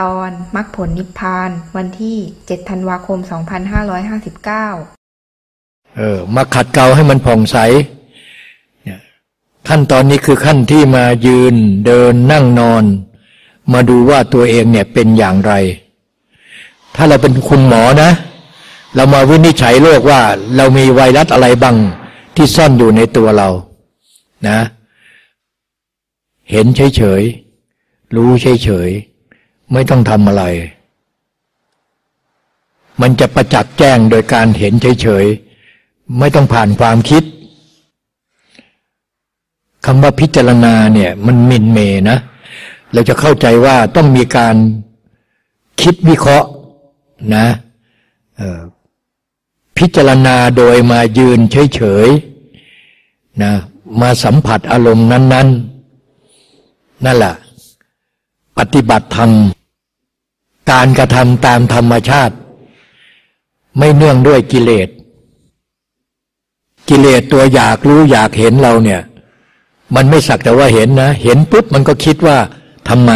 ตอนมรรคผลนิพพาน วันที่ 7 ธันวาคม 2559 เออ มาขัดเกลาให้มันผ่องใสขั้นตอนนี้คือขั้นที่มายืนเดินนั่งนอน มาดูว่าตัวเองเนี่ยเป็นอย่างไร ถ้าเราเป็นคุณหมอนะ เรามาวินิจฉัยโรคว่า เรามีไวรัสอะไรบ้างที่ซ่อนอยู่ในตัวเรา นะ เห็นเฉยๆรู้เฉยๆ ไม่ต้องทำอะไร มันจะประจักษ์แจ้งโดยการเห็นเฉยๆ ไม่ต้องผ่านความคิดคำว่าพิจารณาเนี่ยมันมินเมนะ เราจะเข้าใจว่าต้องมีการคิดวิเคราะห์นะพิจารณาโดยมายืนเฉยๆนะมาสัมผัสอารมณ์นั้น ๆ นั่นแหละปฏิบัติธรรม การกระทำตามธรรมชาติ ไม่เนื่องด้วยกิเลส กิเลสตัวอยากรู้อยากเห็นเราเนี่ย มันไม่สักแต่ว่าเห็นนะ เห็นปุ๊บมันก็คิดว่าทำไม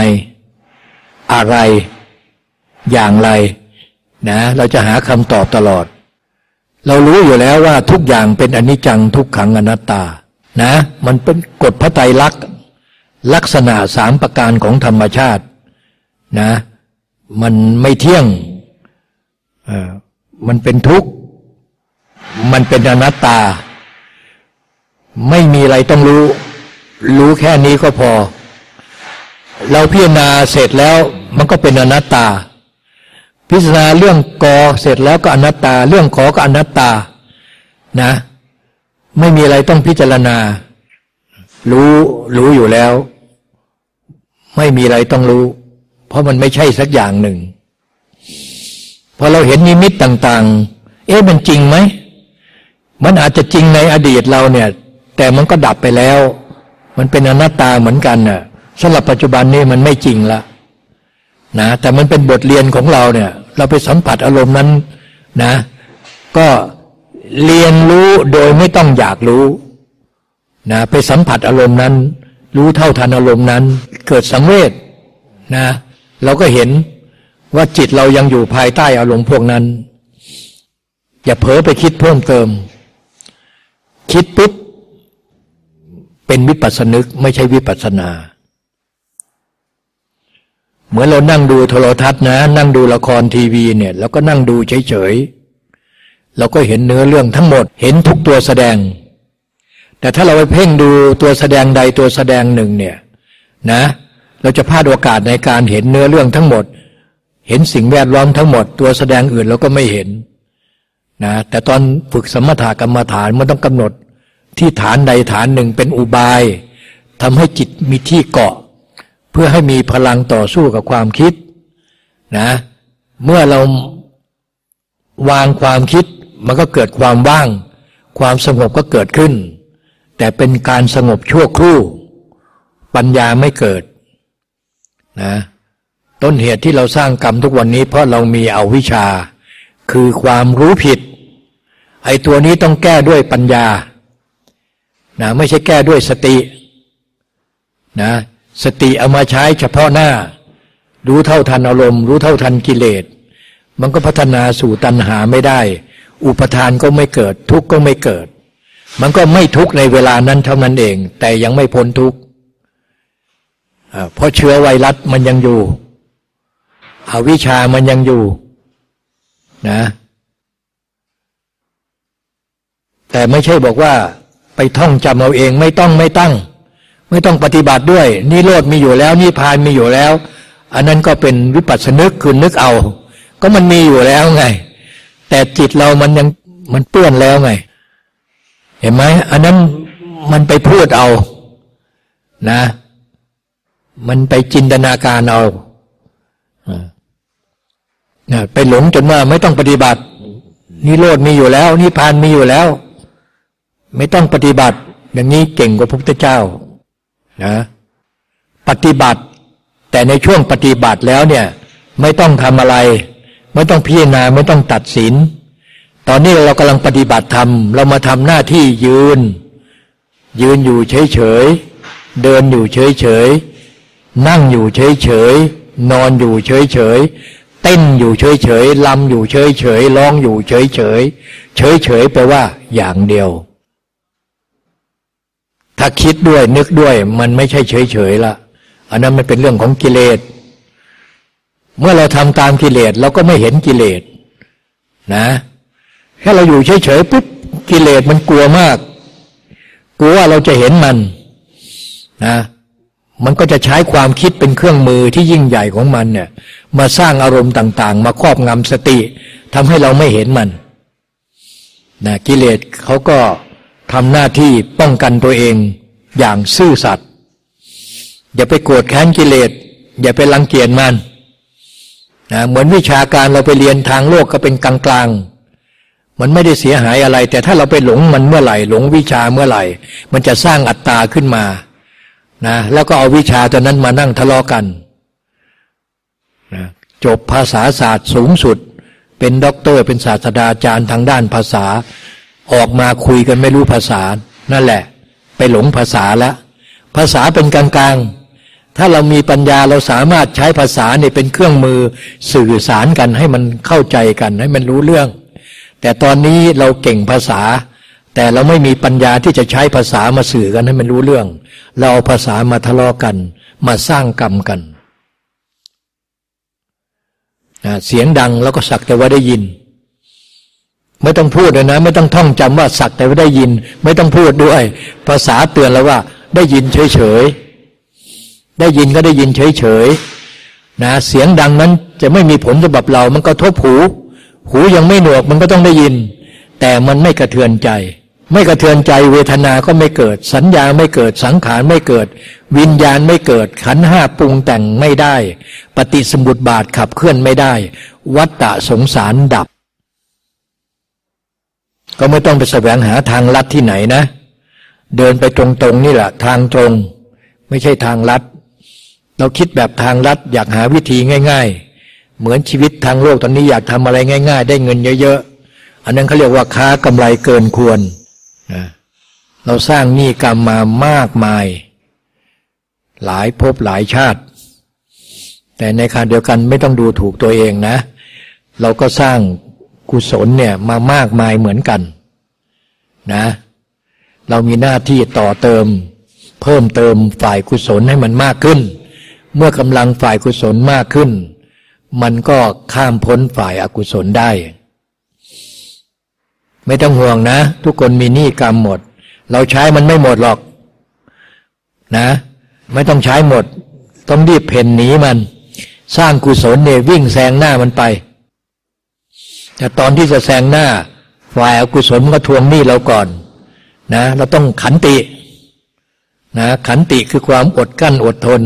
อะไร อย่างไร นะ เราจะหาคำตอบตลอด เรารู้อยู่แล้วว่าทุกอย่างเป็นอนิจจังทุกขังอนัตตา นะ มันเป็นกฎพระไตรลักษณ์ลักษณะสามประการของธรรมชาติ นะ มันไม่เที่ยงมันเป็นทุกข์ มันเป็นอนัตตา ไม่มีอะไรต้องรู้ รู้แค่นี้ก็พอ เราพิจารณาเสร็จแล้วมันก็เป็นอนัตตา พิจารณาเรื่องกอเสร็จแล้วก็อนัตตา เรื่องขอก็อนัตตา นะ ไม่มีอะไรต้องพิจารณา รู้รู้อยู่แล้ว ไม่มีอะไรต้องรู้ เพราะมันไม่ใช่สักอย่างหนึ่ง พอเราเห็นนิมิตต่าง ๆ เอ๊ะมันจริงไหม มันอาจจะจริงในอดีตเราเนี่ย แต่มันก็ดับไปแล้ว มันเป็นอนัตตาเหมือนกันน่ะสำหรับปัจจุบันนี้มันไม่จริงละนะแต่มันเป็นบทเรียนของเราเนี่ย เราไปสัมผัสอารมณ์นั้นนะ ก็เรียนรู้โดยไม่ต้องอยากรู้นะไปสัมผัสอารมณ์นั้น รู้เท่าทันอารมณ์นั้น เกิดสังเวชนะ เราก็เห็นว่าจิตเรายังอยู่ภายใต้อารมณ์พวกนั้น อย่าเผลอไปคิดเพิ่มเติม คิดปุ๊บ เป็นวิปัสสนึกไม่ใช่วิปัสสนา เหมือนเรานั่งดูโทรทัศน์นะ นั่งดูละครทีวีเนี่ยแล้วก็นั่งดูเฉยๆเราก็เห็นเนื้อเรื่องทั้งหมด เห็นทุกตัวแสดง แต่ถ้าเราไปเพ่งดูตัวแสดงใดตัวแสดงหนึ่งเนี่ย นะ เราจะพลาดโอกาสในการเห็นเนื้อเรื่องทั้งหมด เห็นสิ่งแวดล้อมทั้งหมด ตัวแสดงอื่นเราก็ไม่เห็นนะแต่ตอนฝึกสมถกรรมฐานมันต้องกำหนดที่ฐานใดฐานหนึ่งเป็นอุบายทำให้จิตมีที่เกาะ เพื่อให้มีพลังต่อสู้กับความคิดนะเมื่อเราวางความคิดมันก็เกิดความว่าง ความสงบก็เกิดขึ้น แต่เป็นการสงบชั่วครู่ ปัญญาไม่เกิด นะต้นเหตุที่เราสร้างกรรมทุกวันนี้ เพราะเรามีเอาวิชา คือความรู้ผิด ไอ้ตัวนี้ต้องแก้ด้วยปัญญานะไม่ใช่แก้ด้วยสตินะสติเอามาใช้เฉพาะหน้า รู้เท่าทันอารมณ์ รู้เท่าทันกิเลส มันก็พัฒนาสู่ตัณหาไม่ได้ อุปทานก็ไม่เกิด ทุกข์ก็ไม่เกิด มันก็ไม่ทุกข์ในเวลานั้นเท่านั้นเอง แต่ยังไม่พ้นทุกข์ เพราะเชื้อไวรัสมันยังอยู่อวิชามันยังอยู่นะแต่ไม่ใช่บอกว่าไปท่องจำเอาเองไม่ต้องไม่ตั้ง ไม่ต้องปฏิบัติด้วย นี่โลดมีอยู่แล้วนี่พานมีอยู่แล้ว อันนั้นก็เป็นวิปัสสนึกคือนึกเอา ก็มันมีอยู่แล้วไง แต่จิตเรามันยังมันเปื้อนแล้วไง เห็นไหมอันนั้นมันไปพูดเอานะ มันไปจินตนาการเอานะไปหลงจนว่าไม่ต้องปฏิบัตินิโรธมีอยู่แล้วนิพพานมีอยู่แล้ว ไม่ต้องปฏิบัติ อย่างนี้เก่งกว่าพระพุทธเจ้านะปฏิบัติ แต่ในช่วงปฏิบัติแล้วเนี่ย ไม่ต้องทำอะไร ไม่ต้องพิจารณาไม่ต้องตัดสิน ตอนนี้เรากำลังปฏิบัติธรรม เรามาทำหน้าที่ยืน ยืนอยู่เฉยเฉยเดินอยู่เฉยเฉย นั่งอยู่เฉยเฉยนอนอยู่เฉยๆ เต้นอยู่เฉยๆลำอยู่เฉยๆ ร้องอยู่เฉยๆ เฉยๆแปลว่า อย่างเดียว ถ้าคิดด้วยนึกด้วย มันไม่ใช่เฉยเฉยๆละอันนั้นมันเป็นเรื่องของกิเลส เมื่อเราทำตามกิเลสเราก็ไม่เห็นกิเลสนะแค่เราอยู่เฉยๆปุ๊บกิเลสมันกลัวมาก กลัวว่าเราจะเห็นมันนะ มันก็จะใช้ความคิดเป็นเครื่องมือที่ยิ่งใหญ่ของมันเนี่ยมาสร้างอารมณ์ต่าง ๆ มาครอบงำสติทำให้เราไม่เห็นมันนะกิเลสเขาก็ทำหน้าที่ป้องกันตัวเองอย่างซื่อสัตย์อย่าไปโกรธแค้นกิเลส อย่าไปรังเกียจมันนะเหมือนวิชาการเราไปเรียนทางโลกก็เป็นกลางๆ มันไม่ได้เสียหายอะไร แต่ถ้าเราไปหลงมันเมื่อไหร่ หลงวิชาเมื่อไหร่ มันจะสร้างอัตตาขึ้นมา นะแล้วก็เอาวิชาตัวนั้นมานั่งทะเลาะกันนะจบภาษาศาสตร์สูงสุด เป็นด็อกเตอร์เป็นศาสตราจารย์ทางด้านภาษา ออกมาคุยกันไม่รู้ภาษา นั่นแหละ ไปหลงภาษาล้วภาษาเป็นกลางๆ ถ้าเรามีปัญญาเราสามารถใช้ภาษาเนี่ยเป็นเครื่องมือสื่อสารกันให้มันเข้าใจกันให้มันรู้เรื่อง แต่ตอนนี้เราเก่งภาษา แต่เราไม่มีปัญญาที่จะใช้ภาษามาสื่อกันให้มันรู้เรื่อง เราเอาภาษามาทะเลาะกัน มาสร้างกรรมกันนะเสียงดังแล้วก็สักแต่ว่าได้ยิน ไม่ต้องพูดเลยนะ ไม่ต้องท่องจำว่าสักแต่ว่าได้ยิน ไม่ต้องพูดด้วย ภาษาเตือนแล้วว่า ได้ยินเฉยๆได้ยินก็ได้ยินเฉยๆนะเสียงดังนั้นจะไม่มีผลสำหรับเรา มันก็ทบหู หูยังไม่หนวกมันก็ต้องได้ยิน แต่มันไม่กระเทือนใจ ไม่กระเทือนใจเวทนาก็ไม่เกิด สัญญาไม่เกิดสังขารไม่เกิด วิญญาณไม่เกิด ขันห้าปรุงแต่งไม่ได้ ปฏิสมบุติบาทขับเคลื่อนไม่ได้ วัฏฏะสงสารดับ ก็ไม่ต้องไปแสวงหาทางลัดที่ไหนนะ เดินไปตรงๆนี่แหละทางตรง ไม่ใช่ทางลัด เราคิดแบบทางลัดอยากหาวิธีง่าย ๆ เหมือนชีวิตทางโลกตอนนี้อยากทำอะไรง่าย ๆ ได้เงินเยอะๆอันนั้นเขาเรียกว่าค้ากำไรเกินควร นะเราสร้างหนี้กรรมมามากมาย หลายภพหลายชาติ แต่ในขณะเดียวกันไม่ต้องดูถูกตัวเองนะ เราก็สร้างกุศลเนี่ยมามากมายเหมือนกันนะเรามีหน้าที่ต่อเติม เพิ่มเติมฝ่ายกุศลให้มันมากขึ้น เมื่อกำลังฝ่ายกุศลมากขึ้น มันก็ข้ามพ้นฝ่ายอากุศลได้ ไม่ต้องห่วงนะ ทุกคนมีหนี้กรรมหมด เราใช้มันไม่หมดหรอก นะ ไม่ต้องใช้หมด ต้องรีบเพ่นหนีมัน สร้างกุศลเนี่ยวิ่งแซงหน้ามันไป แต่ตอนที่จะแซงหน้า ฝ่ายอกุศลมันก็ทวงหนี้เราก่อน นะ เราต้องขันติ นะ ขันติคือความอดกั้นอดทน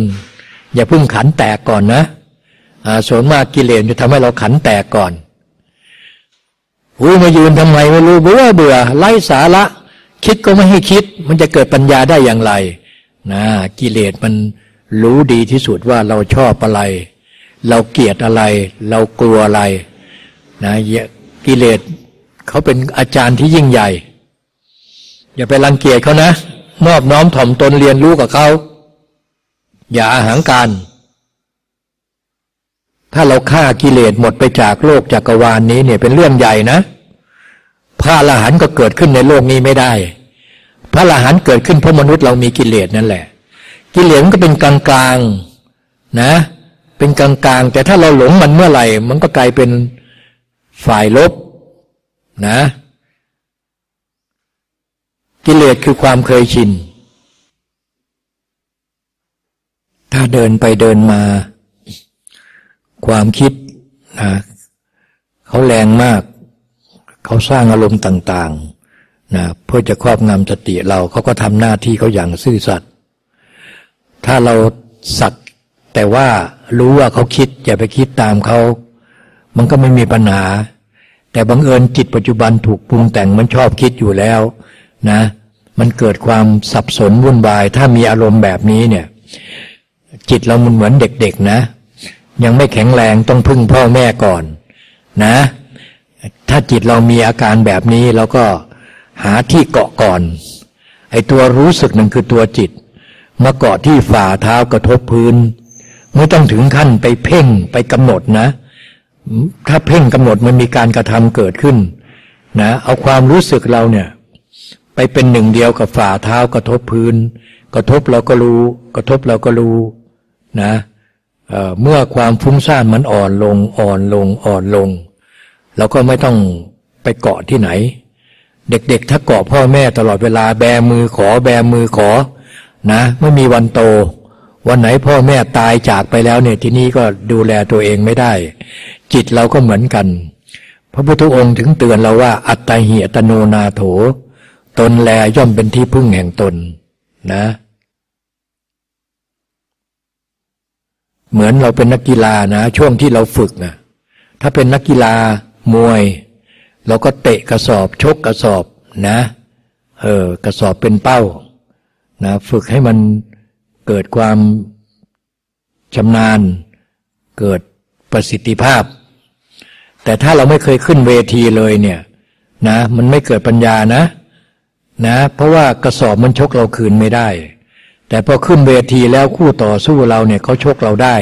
อย่าเพิ่งขันแตกก่อนนะอ่าส่วนมากกิเลสจะทำให้เราขันแตกก่อน อุ้ยมายืนทำไมไม่รู้เบื่อเบื่อไร้สาระ คิดก็ไม่ให้คิด มันจะเกิดปัญญาได้อย่างไรนะกิเลสมันรู้ดีที่สุดว่าเราชอบอะไร เราเกลียดอะไร เรากลัวอะไรนะกิเลสเขาเป็นอาจารย์ที่ยิ่งใหญ่ อย่าไปรังเกียจเขานะ นอบน้อมถ่อมตนเรียนรู้กับเขา อย่าอาหางการ ถ้าเราฆ่ากิเลสหมดไปจากโลกจักรวาลนนี้เนี่ยเป็นเรื่องใหญ่นะ พระอรหันต์ก็เกิดขึ้นในโลกนี้ไม่ได้ พระอรหันต์เกิดขึ้นเพราะมนุษย์เรามีกิเลสนั่นแหละ กิเลสมันก็เป็นกลางๆนะ เป็นกลางๆ แต่ถ้าเราหลงมันเมื่อไหร่ มันก็กลายเป็นฝ่ายลบนะ กิเลสคือความเคยชิน ถ้าเดินไปเดินมา ความคิดนะเขาแรงมาก เขาสร้างอารมณ์ต่างๆนะเพื่อจะครอบงำสติเราเขาก็ทำหน้าที่เขาอย่างซื่อสัตย์ถ้าเราสักแต่ว่ารู้ว่าเขาคิดอย่าไปคิดตามเขามันก็ไม่มีปัญหา แต่บังเอิญจิตปัจจุบันถูกปรุงแต่งมันชอบคิดอยู่แล้วนะมันเกิดความสับสนวุ่นวาย ถ้ามีอารมณ์แบบนี้เนี่ย จิตเรามันเหมือนเด็กๆนะ ยังไม่แข็งแรงต้องพึ่งพ่อแม่ก่อนนะ ถ้าจิตเรามีอาการแบบนี้เราก็หาที่เกาะก่อน ไอ้ตัวรู้สึกหนึ่งคือตัวจิต มาเกาะที่ฝ่าเท้ากระทบพื้น ไม่ต้องถึงขั้นไปเพ่งไปกำหนดนะ ถ้าเพ่งกำหนดมันมีการกระทำเกิดขึ้นนะเอาความรู้สึกเราเนี่ยไปเป็นหนึ่งเดียวกับฝ่าเท้ากระทบพื้น กระทบเราก็รู้ กระทบเราก็รู้นะ เมื่อความฟุ้งซ่านมันอ่อนลงอ่อนลงอ่อนลง เราก็ไม่ต้องไปเกาะที่ไหน เด็กๆ ถ้าเกาะพ่อแม่ตลอดเวลาแบมือขอแบมือขอนะไม่มีวันโต วันไหนพ่อแม่ตายจากไปแล้วเนี่ยที่นี้ก็ดูแลตัวเองไม่ได้ จิตเราก็เหมือนกัน พระพุทธองค์ถึงเตือนเราว่า อัตตาหิอัตโนนาโถ ตนแลย่อมเป็นที่พึ่งแห่งตนนะ เหมือนเราเป็นนักกีฬานะ ช่วงที่เราฝึกนะถ้าเป็นนักกีฬามวย เราก็เตะกระสอบชกกระสอบนะเออกระสอบเป็นเป้านะฝึกให้มันเกิดความชำนาญ เกิดประสิทธิภาพ แต่ถ้าเราไม่เคยขึ้นเวทีเลยเนี่ยนะมันไม่เกิดปัญญานะนะ เพราะว่ากระสอบมันชกเราคืนไม่ได้ แต่พอขึ้นเวทีแล้วคู่ต่อสู้เราเนี่ยเขาชกเราได้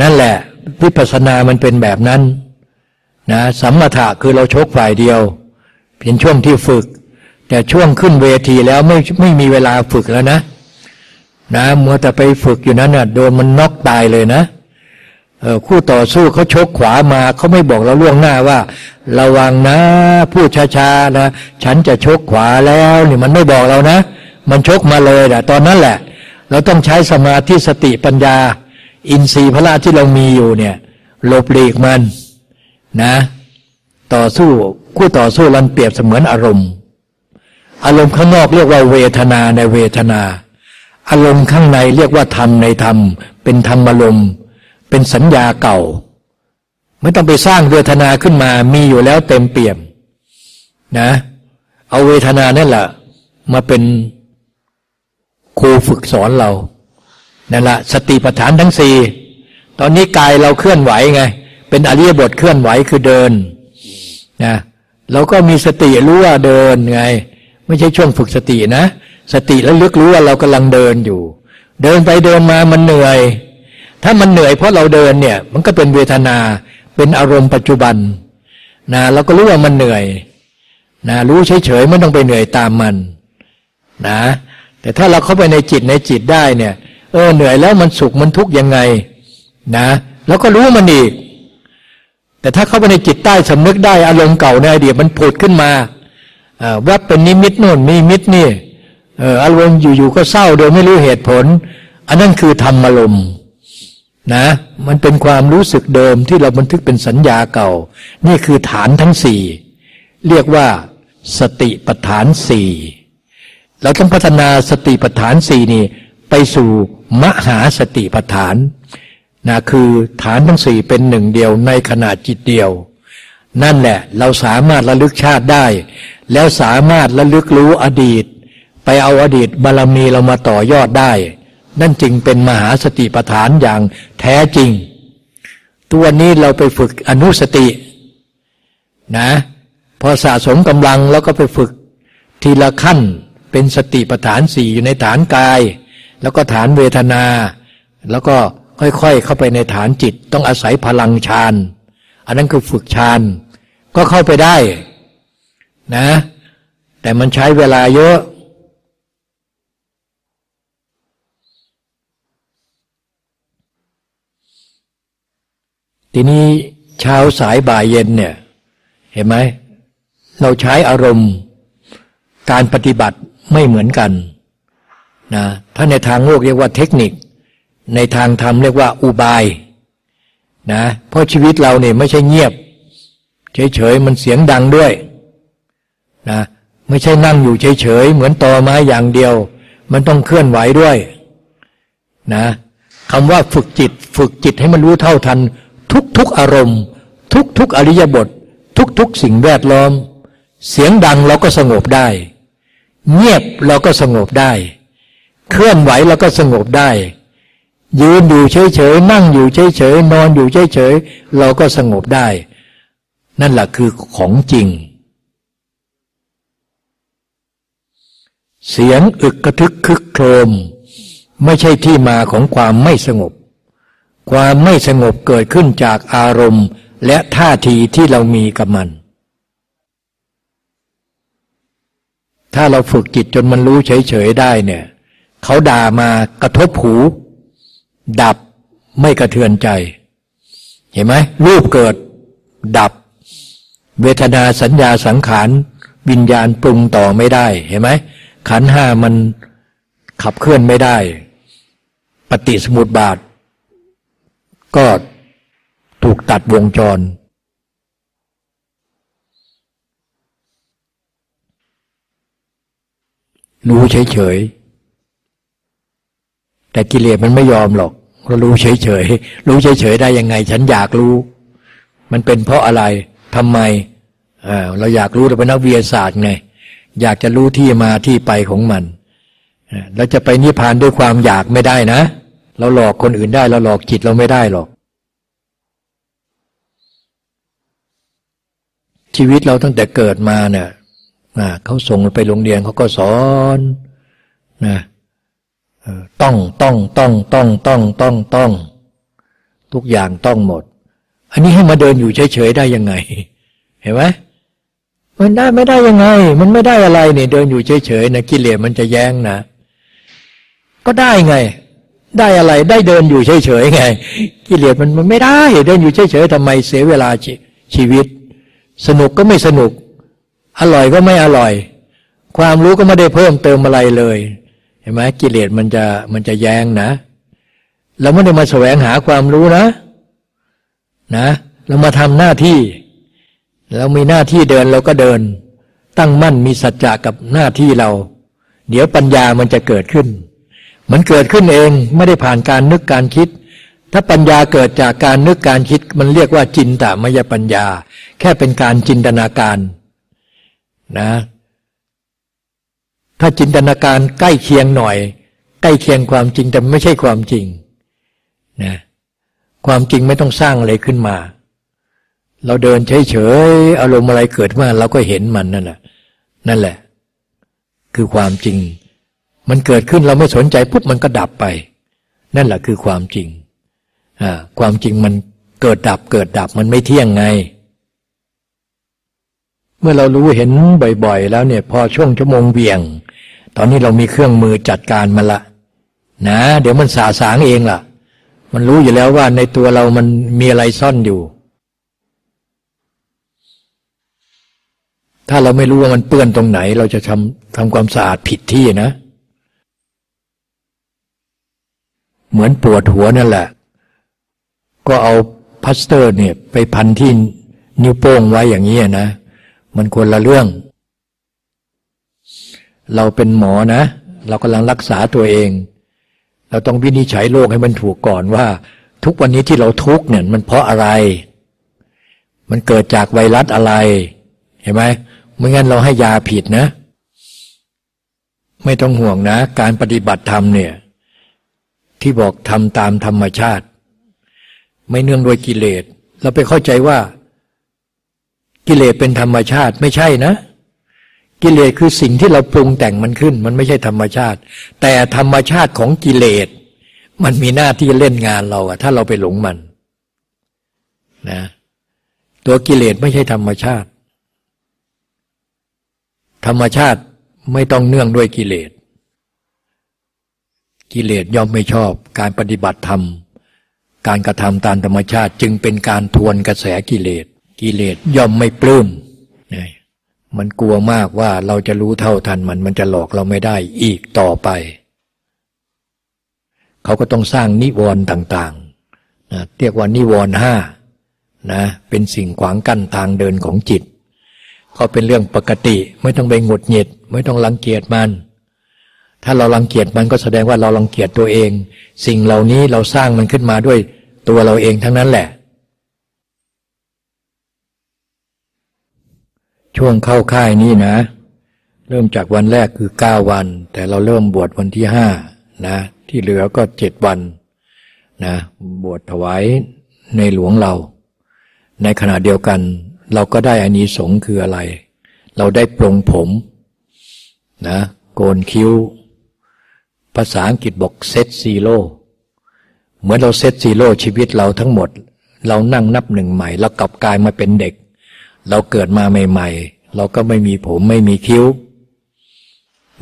นั่นแหละวิปัสสนามันเป็นแบบนั้นนะสัมมาทะคือเราชกฝ่ายเดียวเป็นช่วงที่ฝึก แต่ช่วงขึ้นเวทีแล้วไม่ไม่มีเวลาฝึกแล้วนะ นะมัวแต่ไปฝึกอยู่นั้นน่ะโดนมันน็อกตายเลยนะเออคู่ต่อสู้เขาชกขวามาเขาไม่บอกเราล่วงหน้าว่า ระวังนะ พูดช้าๆนะ ฉันจะชกขวาแล้วนี่มันไม่บอกเรานะ มันชกมาเลยแต่ตอนนั้นแหละ เราต้องใช้สมาธิสติปัญญา อินทรีย์พระราที่เรามีอยู่เนี่ยหลบหลีกมันนะ ต่อสู้คู่ต่อสู้รันเปรียบเสมือนอารมณ์ อารมณ์ข้างนอกเรียกว่าเวทนาในเวทนา อารมณ์ข้างในเรียกว่าธรรมในธรรม เป็นธรรมอารมณ์ เป็นสัญญาเก่า ไม่ต้องไปสร้างเวทนาขึ้นมามีอยู่แล้วเต็มเปี่ยมนะ เอาเวทนานั่นแหละมาเป็น ครูฝึกสอนเรานั่นแหละสติปัฏฐานทั้งสี่ตอนนี้กายเราเคลื่อนไหวไง เป็นอริยบทเคลื่อนไหวคือเดินนะเราก็มีสติรู้ว่าเดินไง ไม่ใช่ช่วงฝึกสตินะ สติแล้วลึกรู้ว่าเรากำลังเดินอยู่ เดินไปเดินมามันเหนื่อย ถ้ามันเหนื่อยเพราะเราเดินเนี่ย มันก็เป็นเวทนาเป็นอารมณ์ปัจจุบันนะเราก็รู้ว่ามันเหนื่อยนะรู้เฉยๆไม่ต้องไปเหนื่อยตามมัน นะ แต่ถ้าเราเข้าไปในจิตในจิตได้เนี่ย เออเหนื่อยแล้วมันสุขมันทุกข์ยังไง นะ แล้วก็รู้มันอีก แต่ถ้าเข้าไปในจิตใต้สำนึกได้อารมณ์เก่าในอดีตมันผุดขึ้นมาว่าเป็นนิมิตโน่นนิมิตนี่อออารมณ์อยู่ๆก็เศร้าโดยไม่รู้เหตุผล อันนั้นคือธรรมอารมณ์นะ มันเป็นความรู้สึกเดิมที่เราบันทึกเป็นสัญญาเก่า นี่คือฐานทั้งสี่เรียกว่าสติปัฏฐานสี่ เราต้องพัฒนาสติปัฏฐานสี่นี่ ไปสู่มหาสติปัฏฐานนะคือฐานทั้งสี่เป็นหนึ่งเดียวในขณะจิตเดียว นั่นแหละ เราสามารถระลึกชาติได้ แล้วสามารถระลึกรู้อดีต ไปเอาอดีตบารมีเรามาต่อยอดได้ นั่นจึงเป็นมหาสติปัฏฐานอย่างแท้จริง ตัวนี้เราไปฝึกอนุสตินะพอสะสมกำลังแล้วก็ไปฝึกทีละขั้น เป็นสติปัฏฐานสี่อยู่ในฐานกาย แล้วก็ฐานเวทนา แล้วก็ค่อยๆเข้าไปในฐานจิต ต้องอาศัยพลังฌานอันนั้นคือฝึกฌานก็เข้าไปได้นะ แต่มันใช้เวลาเยอะทีนี้เช้าสายบ่ายเย็นเนี่ย เห็นไหม เราใช้อารมณ์ การปฏิบัติ ไม่เหมือนกันนะถ้าในทางโลกเรียกว่าเทคนิค ในทางธรรมเรียกว่าอุบายนะเพราะชีวิตเราเนี่ยไม่ใช่เงียบ เฉยๆมันเสียงดังด้วยนะไม่ใช่นั่งอยู่เฉยๆเหมือนตอไม้อย่างเดียว มันต้องเคลื่อนไหวด้วยนะคำว่าฝึกจิต ฝึกจิตให้มันรู้เท่าทัน ทุกทุกอารมณ์ ทุกทุกอริยบท ทุกทุกสิ่งแวดล้อม เสียงดังเราก็สงบได้ เงียบเราก็สงบได้ เคลื่อนไหวเราก็สงบได้ ยืนอยู่เฉยๆนั่งอยู่เฉยๆนอนอยู่เฉยๆเราก็สงบได้ นั่นแหละคือของจริง เสียงอึกกระทึกคึกโครม ไม่ใช่ที่มาของความไม่สงบ ความไม่สงบเกิดขึ้นจากอารมณ์และท่าทีที่เรามีกับมัน ถ้าเราฝึกจิตจนมันรู้เฉยๆได้เนี่ยเขาด่ามากระทบหู ดับไม่กระเทือนใจ เห็นไหมรูปเกิด ดับ เวทนาสัญญาสังขาร วิญญาณปรุงต่อไม่ได้ เห็นไหมขันห้ามันขับเคลื่อนไม่ได้ ปฏิสมุติบาท ก็ถูกตัดวงจร รู้เฉยๆ แต่กิเลสมันไม่ยอมหรอกก็รู้เฉยๆ รู้เฉยๆ ได้ยังไง ฉันอยากรู้ มันเป็นเพราะอะไรทำไมเราอยากรู้เราเป็นนักวิทยาศาสตร์ไง อยากจะรู้ที่มาที่ไปของมันเราจะไปนิพพานด้วยความอยากไม่ได้นะ เราหลอกคนอื่นได้ เราหลอกจิตเราไม่ได้หรอก ชีวิตเราตั้งแต่เกิดมาเนี่ย เขาส่งไปโรงเรียนเขาก็สอนนะต้องต้องต้องต้องต้องต้องต้อง ทุกอย่างต้องหมด อันนี้ให้มาเดินอยู่เฉยๆได้ยังไง เห็นไหมมันได้ไม่ได้ยังไง มันไม่ได้อะไรเนี่ยเดินอยู่เฉยๆนะกิเลสมันจะแย้งนะ ก็ได้ไง ได้อะไรได้เดินอยู่เฉยๆไง กิเลสมันมันไม่ได้ เดินอยู่เฉยๆทำไมเสียเวลาชีวิต สนุกก็ไม่สนุก อร่อยก็ไม่อร่อย ความรู้ก็ไม่ได้เพิ่มเติมอะไรเลย เห็นไหมกิเลสมันจะมันจะแย้งนะ เราไม่ได้มาแสวงหาความรู้นะ นะ เรามาทำหน้าที่เรามีหน้าที่เดินเราก็เดิน ตั้งมั่นมีสัจจะกับหน้าที่เรา เดี๋ยวปัญญามันจะเกิดขึ้น มันเกิดขึ้นเองไม่ได้ผ่านการนึกการคิด ถ้าปัญญาเกิดจากการนึกการคิด มันเรียกว่าจินตามยปัญญา แค่เป็นการจินตนาการ นะ ถ้าจินตนาการใกล้เคียงหน่อย ใกล้เคียงความจริงแต่ไม่ใช่ความจริงนะความจริงไม่ต้องสร้างอะไรขึ้นมา เราเดินเฉยๆอารมณ์อะไรเกิดมาเราก็เห็นมันนั่นแหละนั่นแหละ คือความจริง มันเกิดขึ้นเราไม่สนใจปุ๊บมันก็ดับไป นั่นแหละคือความจริงอ่าความจริงมันเกิดดับเกิดดับมันไม่เที่ยงไง เมื่อเรารู้เห็นบ่อยๆ แล้วเนี่ย พอช่วงชั่วโมงเบี่ยง ตอนนี้เรามีเครื่องมือจัดการมันละ นะ เดี๋ยวมันสาสางเองล่ะ มันรู้อยู่แล้วว่าในตัวเรามันมีอะไรซ่อนอยู่ ถ้าเราไม่รู้ว่ามันเปื้อนตรงไหน เราจะทำทำความสะอาดผิดที่นะ เหมือนปวดหัวนั่นแหละ ก็เอาพัสเตอร์เนี่ย ไปพันที่นิ้วโป้งไว้อย่างนี้นะ มันควรละเรื่อง เราเป็นหมอนะ เรากำลังรักษาตัวเอง เราต้องวินิจฉัยโรคให้มันถูกก่อนว่า ทุกวันนี้ที่เราทุกเนี่ยมันเพราะอะไร มันเกิดจากไวรัสอะไร เห็นไหมไม่งั้นเราให้ยาผิดนะ ไม่ต้องห่วงนะ การปฏิบัติธรรมเนี่ย ที่บอกทำตามธรรมชาติ ไม่เนื่องโดยกิเลส เราไปเข้าใจว่า กิเลสเป็นธรรมชาติไม่ใช่นะ กิเลสคือสิ่งที่เราปรุงแต่งมันขึ้น มันไม่ใช่ธรรมชาติ แต่ธรรมชาติของกิเลส มันมีหน้าที่เล่นงานเราอะถ้าเราไปหลงมันนะตัวกิเลสไม่ใช่ธรรมชาติ ธรรมชาติไม่ต้องเนื่องด้วยกิเลส กิเลสย่อมไม่ชอบการปฏิบัติธรรม การกระทำตามธรรมชาติจึงเป็นการทวนกระแสกิเลส กิเลสย่อมไม่ปลื้มมันกลัวมากว่าเราจะรู้เท่าทันมันมันจะหลอกเราไม่ได้อีกต่อไป เขาก็ต้องสร้างนิวรณ์ต่างๆนะเรียกว่านิวรณ์ห้านะเป็นสิ่งขวางกั้นทางเดินของจิต ก็เป็นเรื่องปกติไม่ต้องไปหงุดหงิด ไม่ต้องรังเกียจมัน ถ้าเรารังเกียจมันก็แสดงว่าเรารังเกียจตัวเอง สิ่งเหล่านี้เราสร้างมันขึ้นมาด้วยตัวเราเองทั้งนั้นแหละ ช่วงเข้าค่ายนี้นะ เริ่มจากวันแรกคือเก้าวัน แต่เราเริ่มบวชวันที่ห้านะ ที่เหลือก็เจ็ดวันนะบวชถวายในหลวงเรา ในขณะเดียวกัน เราก็ได้อานิสงส์คืออะไร เราได้ปรงผมนะโกนคิ้ว ภาษาอังกฤษบอก set zero เหมือนเรา set zero ชีวิตเราทั้งหมด เรานั่งนับหนึ่งใหม่เรากลับกลายมาเป็นเด็ก เราเกิดมาใหม่ ๆ เราก็ไม่มีผมไม่มีคิ้ว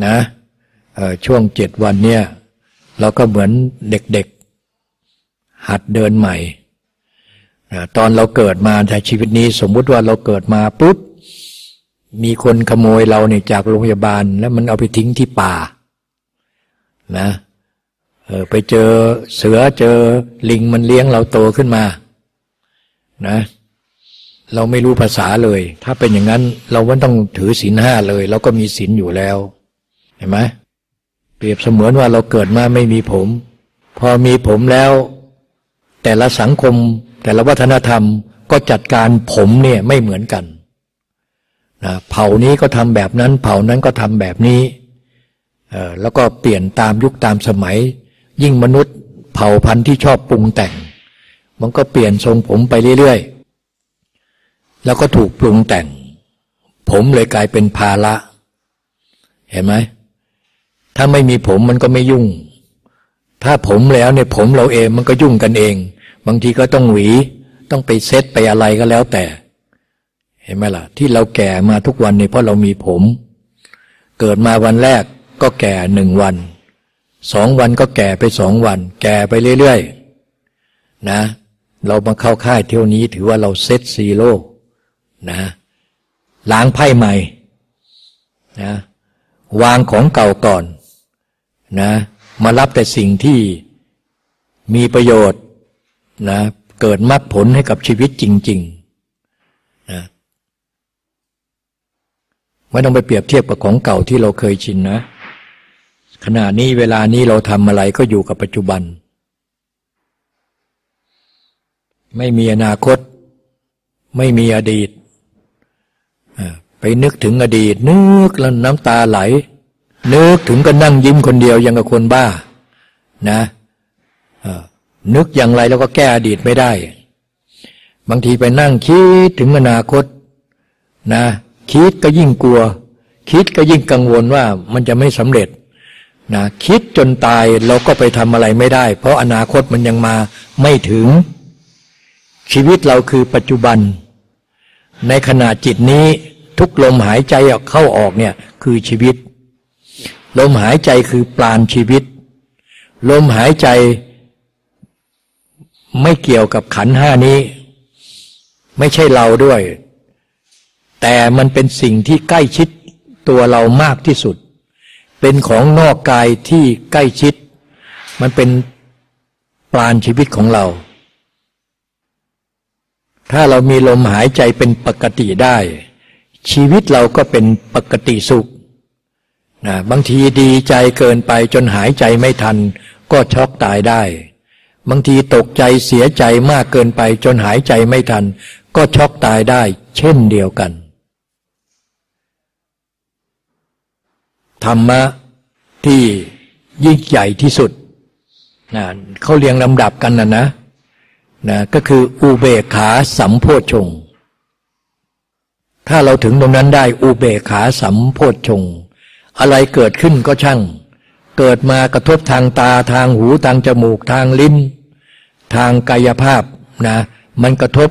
นะช่วงเจ็ดวันเนี่ย เราก็เหมือนเด็กๆ หัดเดินใหม่ตอนเราเกิดมาในชีวิตนี้สมมุติว่าเราเกิดมาปุ๊บ มีคนขโมยเราเนี่ยจากโรงพยาบาล แล้วมันเอาไปทิ้งที่ป่า นะเออไปเจอเสือเจอลิงมันเลี้ยงเราโตขึ้นมา นะ เราไม่รู้ภาษาเลย ถ้าเป็นอย่างนั้นเราไม่ต้องถือศีลห้าเลยเราก็มีศีลอยู่แล้ว เห็นไหมเปรียบเสมือนว่าเราเกิดมาไม่มีผม พอมีผมแล้ว แต่ละสังคม แต่ละวัฒนธรรมก็จัดการผมเนี่ยไม่เหมือนกันนะเผ่านี้ก็ทำแบบนั้น เผ่านั้นก็ทำแบบนี้แล้วก็เปลี่ยนตามยุคตามสมัย ยิ่งมนุษย์ เผ่าพันธุ์ที่ชอบปรุงแต่ง มันก็เปลี่ยนทรงผมไปเรื่อยๆ แล้วก็ถูกปรุงแต่ง ผมเลยกลายเป็นภาระ เห็นไหม ถ้าไม่มีผมมันก็ไม่ยุ่ง ถ้าผมแล้วเนี่ยผมเราเองมันก็ยุ่งกันเอง บางทีก็ต้องหวี ต้องไปเซตไปอะไรก็แล้วแต่ เห็นไหมล่ะ ที่เราแก่มาทุกวันเนี่ยเพราะเรามีผม เกิดมาวันแรกก็แก่หนึ่งวัน สองวันก็แก่ไปสองวัน แก่ไปเรื่อยๆนะ เรามาเข้าค่ายเที่ยวนี้ถือว่าเราเซตซีโร่ นะล้างไพ่ใหม่นะวางของเก่าก่อนนะมารับแต่สิ่งที่มีประโยชน์นะเกิดมรรคผลให้กับชีวิตจริงๆนะไม่ต้องไปเปรียบเทียบกับของเก่าที่เราเคยชินนะ ขณะนี้เวลานี้เราทำอะไรก็อยู่กับปัจจุบัน ไม่มีอนาคต ไม่มีอดีต นึกถึงอดีต นึกแล้วน้ำตาไหล นึกถึงก็นั่งยิ้มคนเดียวยังกับคนบ้า นะนึกอย่างไรแล้วก็แก้อดีตไม่ได้ บางทีไปนั่งคิดถึงอนาคต นะ คิดก็ยิ่งกลัว คิดก็ยิ่งกังวลว่ามันจะไม่สำเร็จนะคิดจนตายเราก็ไปทำอะไรไม่ได้ เพราะอนาคตมันยังมาไม่ถึง ชีวิตเราคือปัจจุบัน ในขณะจิตนี้ ทุกลมหายใจเข้าออกเนี่ยคือชีวิต ลมหายใจคือปราณชีวิต ลมหายใจไม่เกี่ยวกับขันห้านี้ ไม่ใช่เราด้วย แต่มันเป็นสิ่งที่ใกล้ชิดตัวเรามากที่สุด เป็นของนอกกายที่ใกล้ชิด มันเป็นปราณชีวิตของเรา ถ้าเรามีลมหายใจเป็นปกติได้ ชีวิตเราก็เป็นปกติสุขนะบางทีดีใจเกินไปจนหายใจไม่ทัน ก็ช็อกตายได้ บางทีตกใจเสียใจมากเกินไป จนหายใจไม่ทัน ก็ช็อกตายได้ เช่นเดียวกัน ธรรมะที่ยิ่งใหญ่ที่สุดนะเขาเรียงลำดับกันนะนะนะก็คืออุเบกขาสัมโพชง ถ้าเราถึงตรงนั้นได้อุเบกขาสัมโพชง อะไรเกิดขึ้นก็ช่าง เกิดมากระทบทางตาทางหูทางจมูกทางลิ้น ทางกายภาพนะมันกระทบ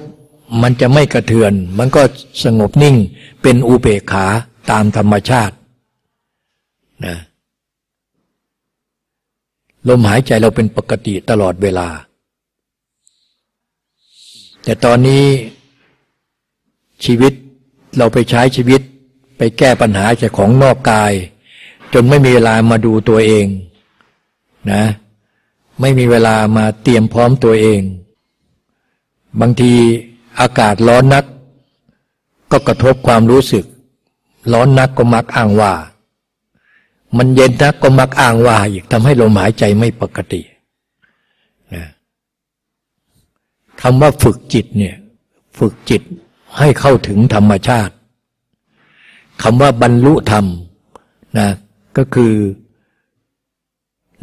มันจะไม่กระเทือน มันก็สงบนิ่งเป็นอุเบกขาตามธรรมชาตินะลมหายใจเราเป็นปกติตลอดเวลา แต่ตอนนี้ชีวิต เราไปใช้ชีวิตไปแก้ปัญหาจากของนอกกาย จนไม่มีเวลามาดูตัวเองนะไม่มีเวลามาเตรียมพร้อมตัวเอง บางทีอากาศร้อนนัก ก็กระทบความรู้สึก ร้อนนักก็มักอ้างว่า มันเย็นนักก็มักอ้างว่าอีกทำให้ลมหายใจไม่ปกตินะคำว่าฝึกจิตเนี่ย ฝึกจิต ให้เข้าถึงธรรมชาติคำว่าบรรลุธรรมนะก็คือ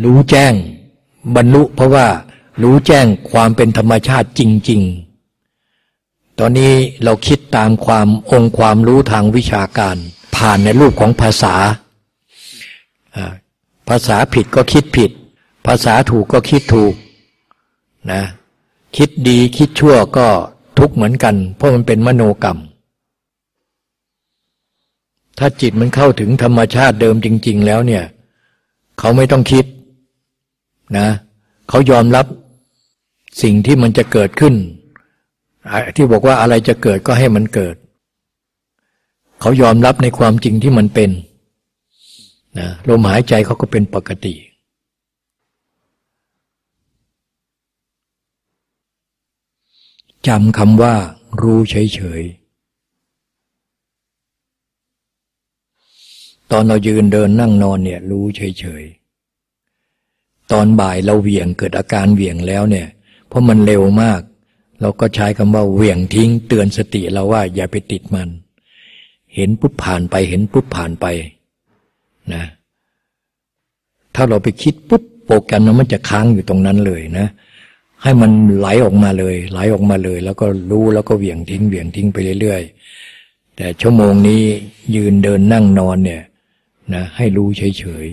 รู้แจ้งบรรลุเพราะว่ารู้แจ้งความเป็นธรรมชาติจริง ๆ ตอนนี้เราคิดตามความองค์ความรู้ทางวิชาการ ผ่านในรูปของภาษา ภาษาผิดก็คิดผิด ภาษาถูกก็คิดถูกนะคิดดีคิดชั่วก็ ทุกข์เหมือนกัน เพราะมันเป็นมโนกรรม ถ้าจิตมันเข้าถึงธรรมชาติเดิมจริง ๆ แล้วเนี่ย เขาไม่ต้องคิดนะเขายอมรับสิ่งที่มันจะเกิดขึ้น ที่บอกว่าอะไรจะเกิดก็ให้มันเกิด เขายอมรับในความจริงที่มันเป็นนะลมหายใจเขาก็เป็นปกติ จำคำว่ารู้เฉยๆ ตอนเรายืนเดินนั่งนอนเนี่ยรู้เฉยๆ ตอนบ่ายเราเหวี่ยงเกิดอาการเหวี่ยงแล้วเนี่ย เพราะมันเร็วมาก เราก็ใช้คำว่าเหวี่ยงทิ้งเตือนสติเราว่าอย่าไปติดมัน เห็นปุ๊บผ่านไปเห็นปุ๊บผ่านไปนะถ้าเราไปคิดปุ๊บโปรแกรมนั้นมันจะค้างอยู่ตรงนั้นเลยนะ ให้มันไหลออกมาเลย ไหลออกมาเลย แล้วก็รู้แล้วก็เหวี่ยงทิ้งเหวี่ยงทิ้งไปเรื่อยๆ แต่ชั่วโมงนี้ยืนเดินนั่งนอนเนี่ยนะให้รู้เฉย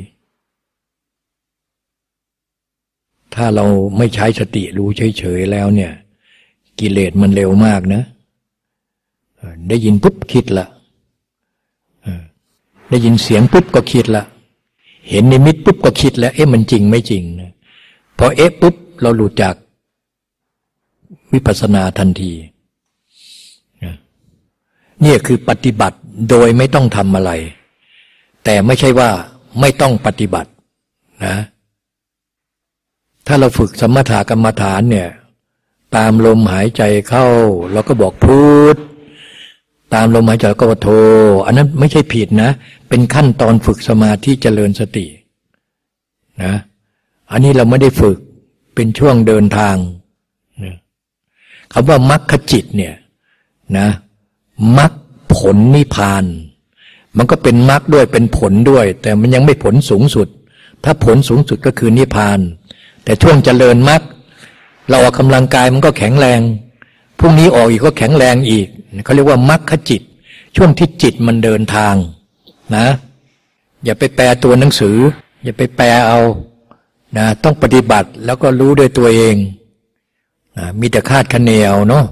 ๆ ถ้าเราไม่ใช้สติรู้เฉยๆแล้วเนี่ย กิเลสมันเร็วมากนะ ได้ยินปุ๊บคิดละได้ยินเสียงปุ๊บก็คิดละเห็นนิมิตปุ๊บก็คิดแล้ว เอ๊ะมันจริงไม่จริงนะพอเอ๊ะปุ๊บเราหลุดจาก วิปัสสนาทันทีนี่คือปฏิบัติโดยไม่ต้องทำอะไร แต่ไม่ใช่ว่าไม่ต้องปฏิบัตินะถ้าเราฝึกสมถกรรมฐานเนี่ยตามลมหายใจเข้า เราก็บอกพูดตามลมหายใจก็ว่าโท อันนั้นไม่ใช่ผิดนะ เป็นขั้นตอนฝึกสมาธิเจริญสตินะอันนี้เราไม่ได้ฝึกเป็นช่วงเดินทาง คำว่ามรรคจิตเนี่ยนะมรรคผลนิพพาน มันก็เป็นมรรคด้วยเป็นผลด้วย แต่มันยังไม่ผลสูงสุด ถ้าผลสูงสุดก็คือนิพพาน แต่ช่วงเจริญมรรคเราออกกำลังกายมันก็แข็งแรงพรุ่งนี้ออกอีกก็แข็งแรงอีกเขาเรียกว่ามรรคจิต ช่วงที่จิตมันเดินทางนะ อย่าไปแปลตัวหนังสือ อย่าไปแปลเอานะต้องปฏิบัติแล้วก็รู้ด้วยตัวเอง มีแต่คาดคะเนเอาเนาะ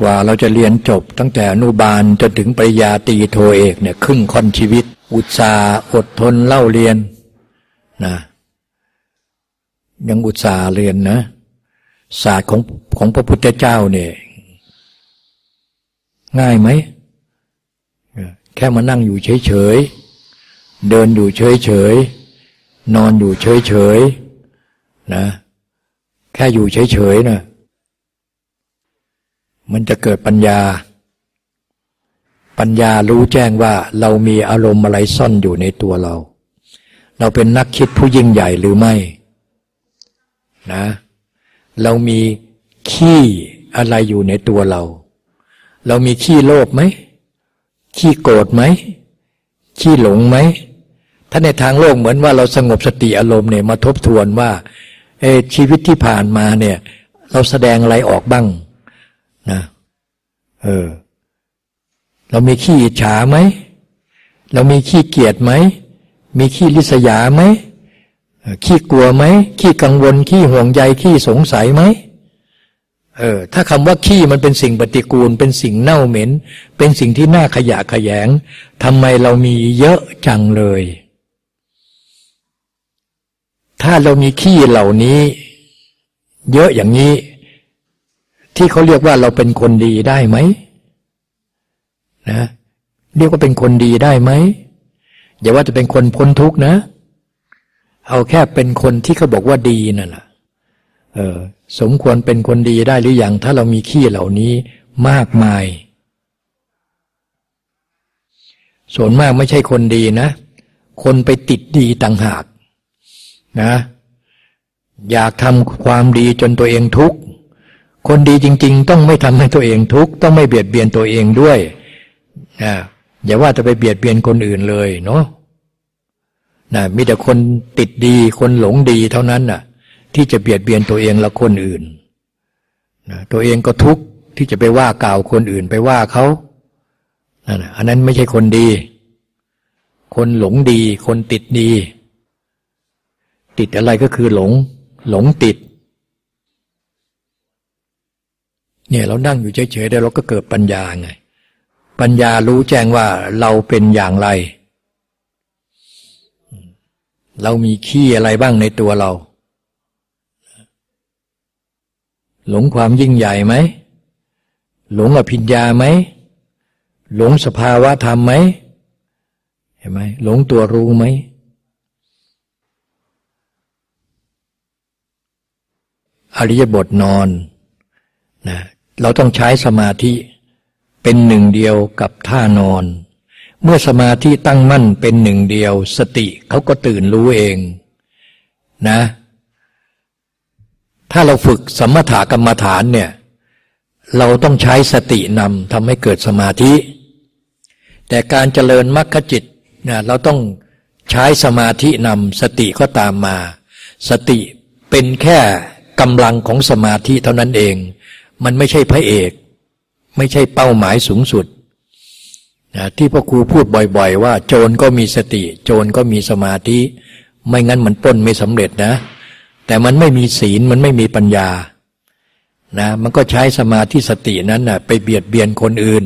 กว่าเราจะเรียนจบตั้งแต่อนุบาลจนถึงปริญญาตรีโทเอกเนี่ยครึ่งค่อนชีวิต อุตสาห์อดทนเล่าเรียนนะยังอุตสาห์เรียนนะ ศาสตร์ของของพระพุทธเจ้าเนี่ยง่ายไหม แค่มานั่งอยู่เฉยๆเดินอยู่เฉยๆนอนอยู่เฉยๆ นะแค่อยู่เฉยๆนะมันจะเกิดปัญญา ปัญญารู้แจ้งว่าเรามีอารมณ์อะไรซ่อนอยู่ในตัวเรา เราเป็นนักคิดผู้ยิ่งใหญ่หรือไม่นะเรามีขี้อะไรอยู่ในตัวเรา เรามีขี้โลภไหม ขี้โกรธไหม ขี้หลงไหม ถ้าในทางโลกเหมือนว่าเราสงบสติอารมณ์เนี่ยมาทบทวนว่า เอชีวิตที่ผ่านมาเนี่ย เราแสดงอะไรออกบ้างนะเออเรามีขี้อิจฉาไหม เรามีขี้เกียจไหม มีขี้ลิษยาไหม ขี้กลัวไหม ขี้กังวล ขี้ห่วงใย ขี้สงสัยไหม เออ ถ้าคำว่าขี้มันเป็นสิ่งปฏิกูล เป็นสิ่งเน่าเหม็น เป็นสิ่งที่น่าขยะขยงทำไมเรามีเยอะจังเลย ถ้าเรามีขี้เหล่านี้ เยอะอย่างนี้ ที่เขาเรียกว่าเราเป็นคนดีได้ไหมนะเรียกว่าเป็นคนดีได้ไหมอย่าว่าจะเป็นคนพ้นทุกข์นะ เอาแค่เป็นคนที่เขาบอกว่าดีนั่นแหละเออสมควรเป็นคนดีได้หรืออยังถ้าเรามีขี้เหล่านี้มากมาย ส่วนมากไม่ใช่คนดีนะ คนไปติดดีต่างหาก นะ อยากทำความดีจนตัวเองทุกข์ คนดีจริง ๆ ต้องไม่ทำให้ตัวเองทุกข์ ต้องไม่เบียดเบียนตัวเองด้วยนะอย่าว่าจะไปเบียดเบียนคนอื่นเลยเนาะนะมีแต่คนติดดีคนหลงดีเท่านั้นน่ะ ที่จะเบียดเบียนตัวเองและคนอื่นนะตัวเองก็ทุกข์ที่จะไปว่ากล่าวคนอื่นไปว่าเขาอันนั้นไม่ใช่คนดี คนหลงดี คนติดดี ติดอะไรก็คือหลง หลงติด เนี่ยเรานั่งอยู่เฉยๆได้เราก็เกิดปัญญาไง ปัญญารู้แจ้งว่าเราเป็นอย่างไร เรามีขี้อะไรบ้างในตัวเรา หลงความยิ่งใหญ่ไหม หลงอภิญญาไหม หลงสภาวะธรรมไหม เห็นไหม หลงตัวรู้ไหม อริยบทนอนนะเราต้องใช้สมาธิเป็นหนึ่งเดียวกับท่านอน เมื่อสมาธิตั้งมั่นเป็นหนึ่งเดียว สติเขาก็ตื่นรู้เองนะ ถ้าเราฝึกสมถกรรมฐานเนี่ยเราต้องใช้สตินำทำให้เกิดสมาธิ แต่การเจริญมรรคจิตนะเราต้องใช้สมาธินำสติก็ตามมา สติเป็นแค่ กำลังของสมาธิเท่านั้นเอง มันไม่ใช่พระเอก ไม่ใช่เป้าหมายสูงสุดนะที่พ่อครูพูดบ่อย ๆ ว่า โจรก็มีสติ โจรก็มีสมาธิ ไม่งั้นมันป้นไม่สำเร็จนะ แต่มันไม่มีศีลมันไม่มีปัญญานะมันก็ใช้สมาธิสตินั้นนะไปเบียดเบียนคนอื่น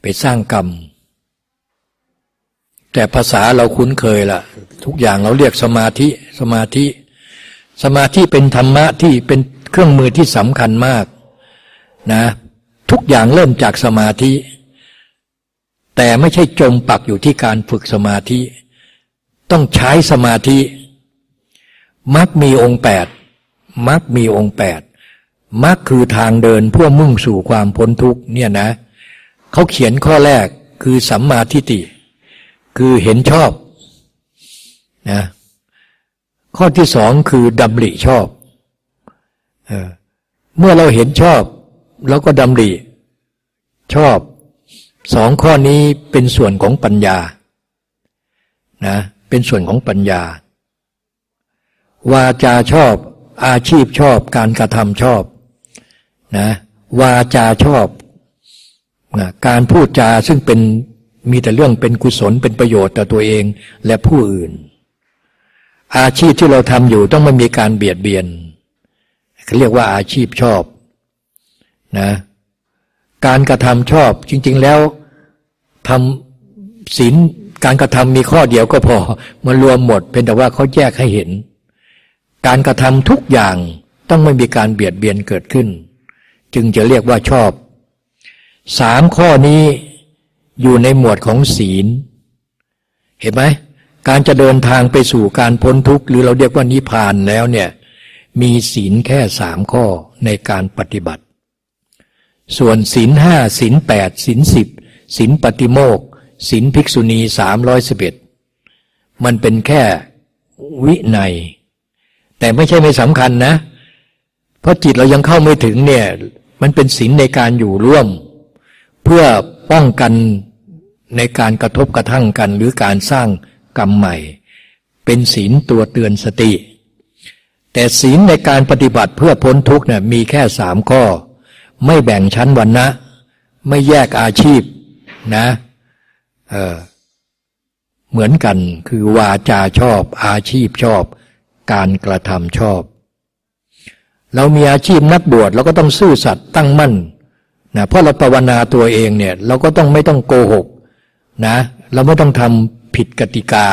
ไปสร้างกรรม แต่ภาษาเราคุ้นเคยละทุกอย่างเราเรียกสมาธิสมาธิ สมาธิเป็นธรรมะที่เป็นเครื่องมือที่สำคัญมากนะทุกอย่างเริ่มจากสมาธิ แต่ไม่ใช่จมปักอยู่ที่การฝึกสมาธิ ต้องใช้สมาธิมักมีองค์แปดมักมีองค์แปดมักคือทางเดินเพื่อมุ่งสู่ความพ้นทุกเนี่ยนะเขาเขียนข้อแรกคือสัมมาทิฏฐิคือเห็นชอบนะ ข้อที่สองคือดำริชอบเออเมื่อเราเห็นชอบเราก็ดำริชอบสองข้อนี้เป็นส่วนของปัญญานะเป็นส่วนของปัญญา วาจาชอบ อาชีพชอบการกระทำชอบนะวาจาชอบนะการพูดจาซึ่งเป็นมีแต่เรื่องเป็นกุศลเป็นประโยชน์ต่อตัวเองและผู้อื่น อาชีพที่เราทำอยู่ต้องไม่มีการเบียดเบียนเขาเรียกว่าอาชีพชอบนะการกระทำชอบจริง ๆ แล้วทำศีลการกระทำมีข้อเดียวก็พอมันรวมหมดเป็นแต่ว่าเขาแยกให้เห็น การกระทำทุกอย่างต้องไม่มีการเบียดเบียนเกิดขึ้น จึงจะเรียกว่าชอบสามข้อนี้อยู่ในหมวดของศีล เห็นไหม การจะเดินทางไปสู่การพ้นทุกข์หรือเราเรียกว่านิพพานแล้วเนี่ยมีศีลแค่สามข้อในการปฏิบัติ ส่วนศีลห้าศีลแปดศีลสิบศีลปฏิโมกศีลภิกษุณีสามร้อยสิบเอ็ดมันเป็นแค่วิในแต่ไม่ใช่ไม่สำคัญนะ เพราะจิตเรายังเข้าไม่ถึงเนี่ยมันเป็นศีลในการอยู่ร่วม เพื่อป้องกันในการกระทบกระทั่งกันหรือการสร้าง กรรมใหม่ เป็นศีลตัวเตือนสติ แต่ศีลในการปฏิบัติเพื่อพ้นทุกข์เนี่ยมีแค่สามข้อ ไม่แบ่งชั้นวันนะ ไม่แยกอาชีพนะเออเหมือนกันคือวาจาชอบ อาชีพชอบ การกระทำชอบ เรามีอาชีพนักบวชเราก็ต้องซื่อสัตย์ตั้งมั่นนะเพราะเราภาวนาตัวเองเนี่ยเราก็ต้องไม่ต้องโกหกนะ เราไม่ต้องทำ ผิดกติกา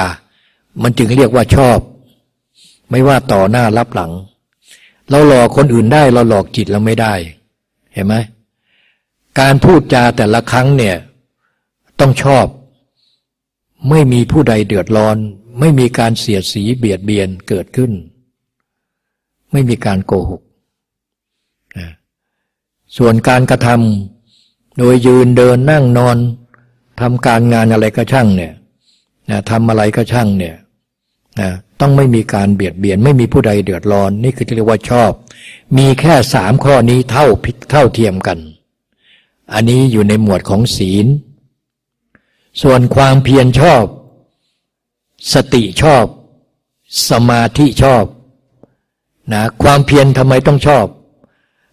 มันจึงเรียกว่าชอบ ไม่ว่าต่อหน้ารับหลัง เราหลอกคนอื่นได้ เราหลอกจิตเราไม่ได้ เห็นไหมการพูดจาแต่ละครั้งเนี่ย ต้องชอบ ไม่มีผู้ใดเดือดร้อน ไม่มีการเสียดสีเบียดเบียนเกิดขึ้น ไม่มีการโกหกส่วนการกระทำโดยยืนเดินนั่งนอนทำการงานอะไรก็ช่างเนี่ย นะทำอะไรก็ช่างเนี่ยนะต้องไม่มีการเบียดเบียน ไม่มีผู้ใดเดือดร้อน นี่คือที่เรียกว่าชอบ มีแค่สามข้อนี้เท่าพิเท่าเทียมกัน อันนี้อยู่ในหมวดของศีล ส่วนความเพียรชอบ สติชอบ สมาธิชอบนะความเพียรทำไมต้องชอบ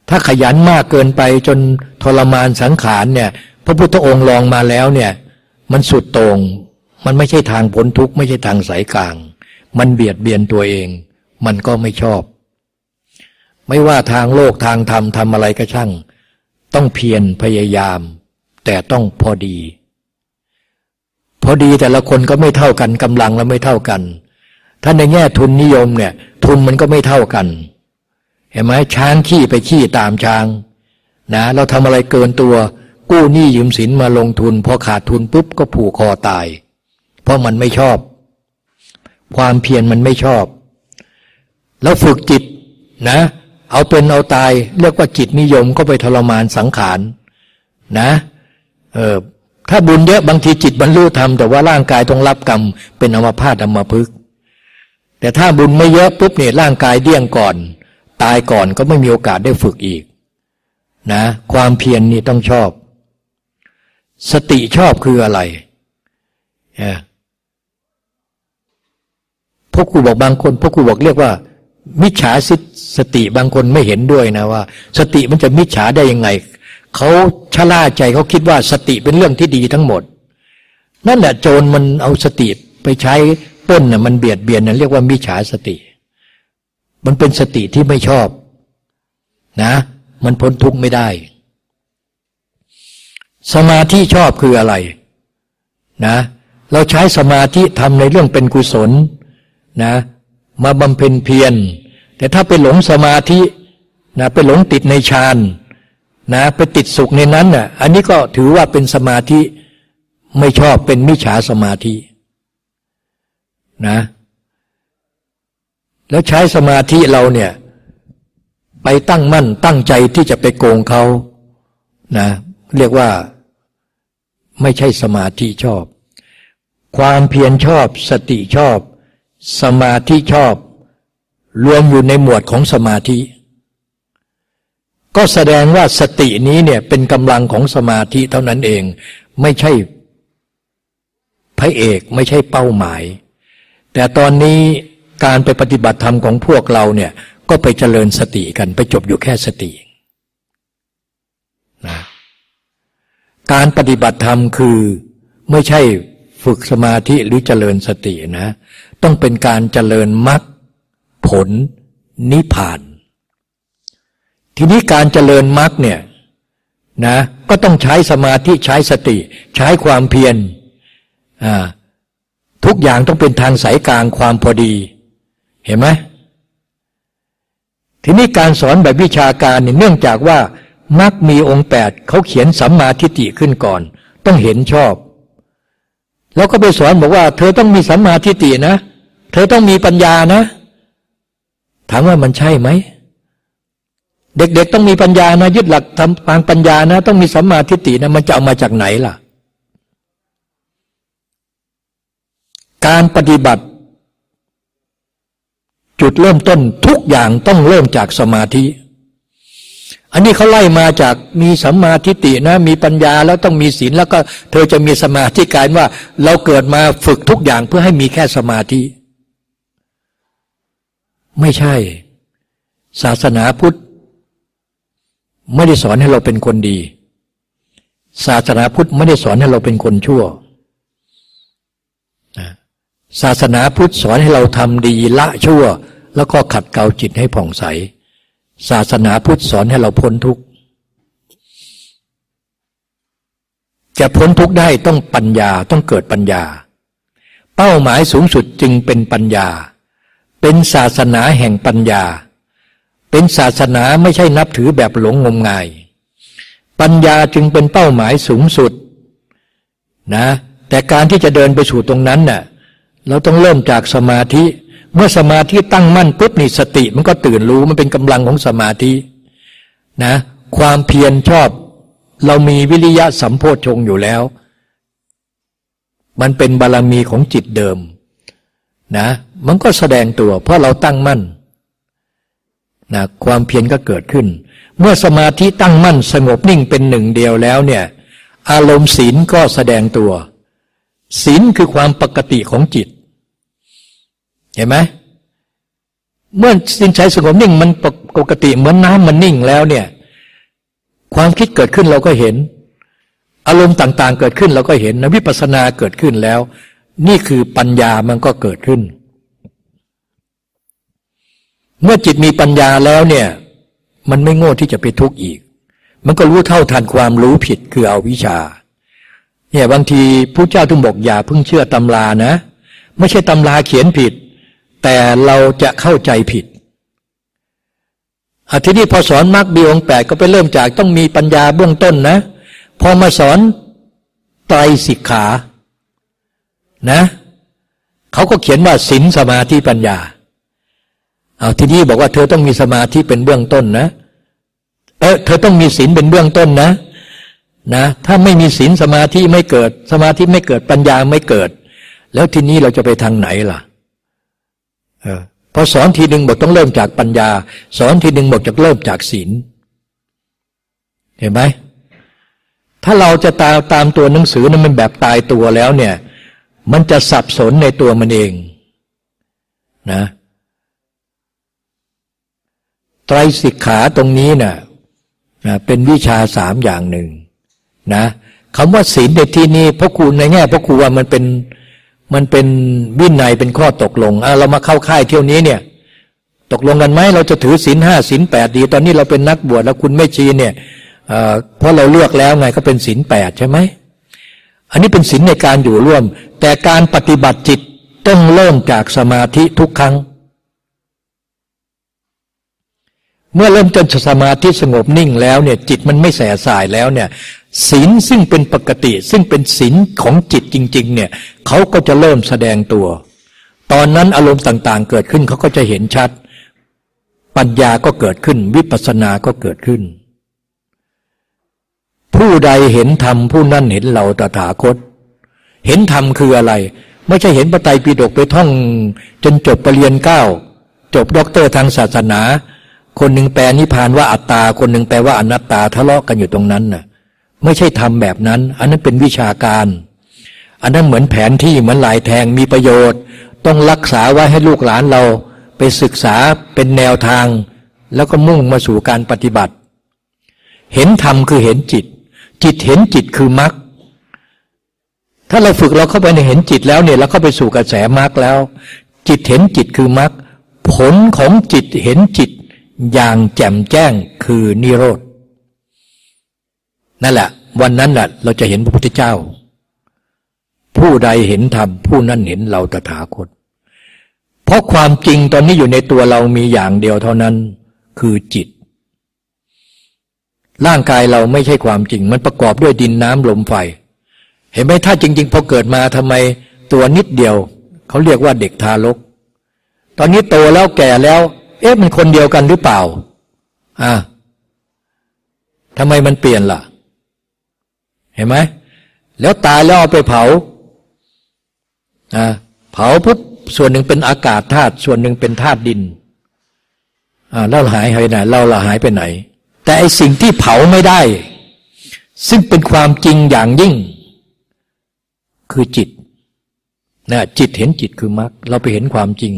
ถ้าขยันมากเกินไปจนทรมานสังขารเนี่ยพระพุทธองค์ลองมาแล้วเนี่ยมันสุดต่ง มันไม่ใช่ทางพ้นทุกข์ไม่ใช่ทางสายกลาง มันเบียดเบียนตัวเอง มันก็ไม่ชอบ ไม่ว่าทางโลกทางธรรมทำอะไรก็ช่าง ต้องเพียรพยายาม แต่ต้องพอดี พอดีแต่ละคนก็ไม่เท่ากันกำลังแล้วไม่เท่ากัน ถ้าในแง่ทุนนิยมเนี่ย ทุนมันก็ไม่เท่ากัน เห็นไหมช้างขี้ไปขี้ตามช้าง นะ เราทำอะไรเกินตัว กู้หนี้ยืมสินมาลงทุนพอขาดทุนปุ๊บก็ผูกคอตาย เพราะมันไม่ชอบ ความเพียรมันไม่ชอบ แล้วฝึกจิตนะ เอาเป็นเอาตาย เรียกว่าจิตนิยมก็ไปทรมานสังขารนะเออถ้าบุญเยอะบางทีจิตบรรลุธรรมแต่ว่าร่างกายต้องรับกรรมเป็นอมพาตอมพึกแต่ถ้าบุญไม่เยอะปุ๊บเนี่ยร่างกายเดี้ยงก่อน ตายก่อนก็ไม่มีโอกาสได้ฝึกอีกนะความเพียรนนี่ต้องชอบ สติชอบคืออะไร พวกครูบอกบางคนพวกครูบอกเรียกว่า มิจฉาสิสติบางคนไม่เห็นด้วยนะว่า สติมันจะมิจฉาได้ยังไงเขาชะล่าใจเขาคิดว่าสติเป็นเรื่องที่ดีทั้งหมด นั่นแหละโจรมันเอาสติไปใช้ป้นน่ะมันเบียดเบียนน่ะเรียกว่ามิจฉาสติ มันเป็นสติที่ไม่ชอบ นะ มันพ้นทุกข์ไม่ได้ สมาธิชอบคืออะไร นะ เราใช้สมาธิทำในเรื่องเป็นกุศล นะ มาบำเพ็ญเพียร แต่ถ้าไปหลงสมาธินะไปหลงติดในฌานนะไปติดสุขในนั้นน่ะ อันนี้ก็ถือว่าเป็นสมาธิไม่ชอบเป็นมิจฉาสมาธินะแล้วใช้สมาธิเราเนี่ย ไปตั้งมั่นตั้งใจที่จะไปโกงเขานะเรียกว่าไม่ใช่สมาธิชอบ ความเพียรชอบสติชอบ สมาธิชอบ รวมอยู่ในหมวดของสมาธิ ก็แสดงว่าสตินี้เนี่ยเป็นกำลังของสมาธิเท่านั้นเอง ไม่ใช่พระเอกไม่ใช่เป้าหมาย แต่ตอนนี้การไปปฏิบัติธรรมของพวกเราเนี่ยก็ไปเจริญสติกันไปจบอยู่แค่สตินะการปฏิบัติธรรมคือไม่ใช่ฝึกสมาธิหรือเจริญสตินะ ต้องเป็นการเจริญมรรคผลนิพพาน ทีนี้การเจริญมรรคเนี่ยนะก็ต้องใช้สมาธิใช้สติ ใช้ความเพียรทุกอย่างต้องเป็นทางสายกลางความพอดี เห็นไหมทีนี้การสอนแบบวิชาการเนี่ยเนื่องจากว่ามักมีองค์แปดเขาเขียนสัมมาทิฏฐิขึ้นก่อน ต้องเห็นชอบ แล้วก็ไปสอนบอกว่า เธอต้องมีสัมมาทิฏฐินะ เธอต้องมีปัญญานะ ถามว่ามันใช่ไหม เด็กๆต้องมีปัญญานะ ยึดหลักทำทางปัญญานะ ต้องมีสัมมาทิฏฐินะมันจะเอามาจากไหนล่ะ การปฏิบัติ จุดเริ่มต้นทุกอย่างต้องเริ่มจากสมาธิ อันนี้เขาไล่มาจากมีสัมมาทิฏฐินะ มีปัญญาแล้วต้องมีศีลแล้วก็ เธอจะมีสมาธิกายว่า เราเกิดมาฝึกทุกอย่างเพื่อให้มีแค่สมาธิ ไม่ใช่ ศาสนาพุทธ ไม่ได้สอนให้เราเป็นคนดี ศาสนาพุทธไม่ได้สอนให้เราเป็นคนชั่ว ศาสนาพุทธสอนให้เราทำดีละชั่ว แล้วก็ขัดเกลาจิตให้ผ่องใส ศาสนาพุทธสอนให้เราพ้นทุกข์จะพ้นทุกข์ได้ต้องปัญญาต้องเกิดปัญญา เป้าหมายสูงสุดจึงเป็นปัญญา เป็นศาสนาแห่งปัญญา เป็นศาสนาไม่ใช่นับถือแบบหลงงมงาย ปัญญาจึงเป็นเป้าหมายสูงสุดนะแต่การที่จะเดินไปสู่ตรงนั้นน่ะเราต้องเริ่มจากสมาธิ เมื่อสมาธิตั้งมั่นปุ๊บนี่สติมันก็ตื่นรู้มันเป็นกำลังของสมาธินะความเพียรชอบ เรามีวิริยะสัมโพชฌงอยู่แล้ว มันเป็นบารรมีของจิตเดิมนะ มันก็แสดงตัว เพราะเราตั้งมั่นนะความเพียรก็เกิดขึ้น เมื่อสมาธิตั้งมั่นสงบนิ่งเป็นหนึ่งเดียวแล้วเนี่ยอารมณ์ศีลก็แสดงตัว ศีลคือความปกติของจิต เห็นไหมเมื่อสินใจสงบนิ่งมันปกติเหมือนน้ำมันนิ่งแล้วเนี่ยความคิดเกิดขึ้นเราก็เห็น อารมณ์ต่างๆ เกิดขึ้นเราก็เห็นนวิปัสสนาเกิดขึ้นแล้ว นี่คือปัญญามันก็เกิดขึ้น เมื่อจิตมีปัญญาแล้วเนี่ย มันไม่โง่ที่จะไปทุกข์อีก มันก็รู้เท่าทันความรู้ผิดคือเอาวิชา เนี่ยบางทีผู้เจ้าถึงบอกอย่าเพิ่งเชื่อตำรานะ ไม่ใช่ตำราเขียนผิด แต่เราจะเข้าใจผิดอาทีนี้พอสอนมรรคบีองแปดก็ไปเริ่มจากต้องมีปัญญาเบื้องต้นนะ พอมาสอนไตรสิกขานะเขาก็เขียนว่าศีลสมาธิปัญญา เอาทีนี้บอกว่าเธอต้องมีสมาธิเป็นเบื้องต้นนะ เออเธอต้องมีศีลเป็นเบื้องต้นนะ นะ ถ้าไม่มีศีลสมาธิไม่เกิด สมาธิไม่เกิดปัญญาไม่เกิด แล้วทีนี้เราจะไปทางไหนล่ะ เออพอสอนทีหนึ่งบอกต้องเริ่มจากปัญญา สอนทีหนึ่งบอกจะเริ่มจากศีลเห็นไหมถ้าเราจะตามตามตัวหนังสือนั้นมันแบบตายตัวแล้วเนี่ย มันจะสับสนในตัวมันเอง นะ ไตรสิกขาตรงนี้นะ่ะนะเป็นวิชาสามอย่างหนึ่งนะคำว่าศีลในที่นี้พระครูในแง่พระครูว่ามันเป็นมันเป็นวินัยเป็นข้อตกลงอะเรามาเข้าค่ายเที่ยวนี้เนี่ย ตกลงกันไหมเราจะถือศีลห้าศีลแปดดี ตอนนี้เราเป็นนักบวชแล้วคุณไม่ชีเนี่ยเพราะเราเลือกแล้วไงก็เป็นศีลแปดใช่ไหมอันนี้เป็นศีลในการอยู่ร่วม แต่การปฏิบัติจิตต้องเริ่มจากสมาธิทุกครั้ง เมื่อเริ่มจนสมาธิสงบนิ่งแล้วเนี่ยจิตมันไม่แสสายแล้วเนี่ยศีลซึ่งเป็นปกติ ซึ่งเป็นศีลของจิตจริง ๆ เนี่ยเขาก็จะเริ่มแสดงตัว ตอนนั้นอารมณ์ต่างๆ เกิดขึ้นเขาก็จะเห็นชัด ปัญญาก็เกิดขึ้น วิปัสสนาก็เกิดขึ้น ผู้ใดเห็นธรรมผู้นั้นเห็นเราตถาคต เห็นธรรมคืออะไร ไม่ใช่เห็นพระไตรปิฎกไปท่อง จนจบเปรียญเก้าจบด็อกเตอร์ทางศาสนา คนหนึ่งแปลนิพานว่าอัตตา คนหนึ่งแปลว่าอนัตตาทะเลาะกันอยู่ตรงนั้นน่ะ ไม่ใช่ทำแบบนั้น อันนั้นเป็นวิชาการ อันนั้นเหมือนแผนที่เหมือนลายแทงมีประโยชน์ ต้องรักษาไว้ให้ลูกหลานเราไปศึกษาเป็นแนวทาง แล้วก็มุ่งมาสู่การปฏิบัติ เห็นธรรมคือเห็นจิต จิตเห็นจิตคือมรรคถ้าเราฝึกเราเข้าไปในเห็นจิตแล้วเนี่ยเราเข้าไปสู่กระแสมรรคแล้ว จิตเห็นจิตคือมรรคผลของจิตเห็นจิต อย่างแจ่มแจ้งคือนิโรธนั่นแหละ วันนั้นแหละเราจะเห็นพระพุทธเจ้า ผู้ใดเห็นธรรมผู้นั้นเห็นเราตถาคต เพราะความจริงตอนนี้อยู่ในตัวเรามีอย่างเดียวเท่านั้นคือจิต ร่างกายเราไม่ใช่ความจริง มันประกอบด้วยดินน้ำลมไฟ เห็นไหมถ้าจริง ๆ พอเกิดมาทำไมตัวนิดเดียว เขาเรียกว่าเด็กทารก ตอนนี้โตแล้วแก่แล้ว เอ๊ะมันคนเดียวกันหรือเปล่าอ่าทำไมมันเปลี่ยนล่ะ เห็นไหมแล้วตายแล้วเอาไปเผาอ่าเผาปุ๊บส่วนหนึ่งเป็นอากาศธาตุส่วนหนึ่งเป็นธาตุดินอ่าแล้วหายไปไหนเราละหายไปไหน แต่ไอสิ่งที่เผาไม่ได้ ซึ่งเป็นความจริงอย่างยิ่ง คือจิตนะจิตเห็นจิตคือมรรคเราไปเห็นความจริง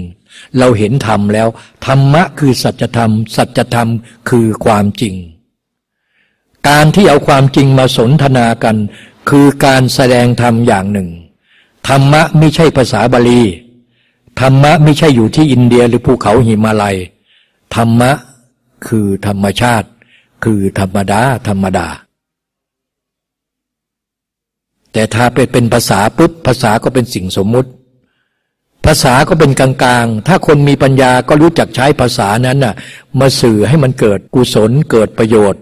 เราเห็นธรรมแล้ว ธรรมะคือสัจธรรม สัจธรรมคือความจริง การที่เอาความจริงมาสนทนากัน คือการแสดงธรรมอย่างหนึ่ง ธรรมะไม่ใช่ภาษาบาลี ธรรมะไม่ใช่อยู่ที่อินเดียหรือภูเขาหิมาลัย ธรรมะคือธรรมชาติ คือธรรมดา ธรรมดา แต่ถ้าเป็นภาษาปุ๊บภาษาก็เป็นสิ่งสมมุติ ภาษาก็เป็นกลางๆ ถ้าคนมีปัญญาก็รู้จักใช้ภาษานั้นน่ะ มาสื่อให้มันเกิดกุศลเกิดประโยชน์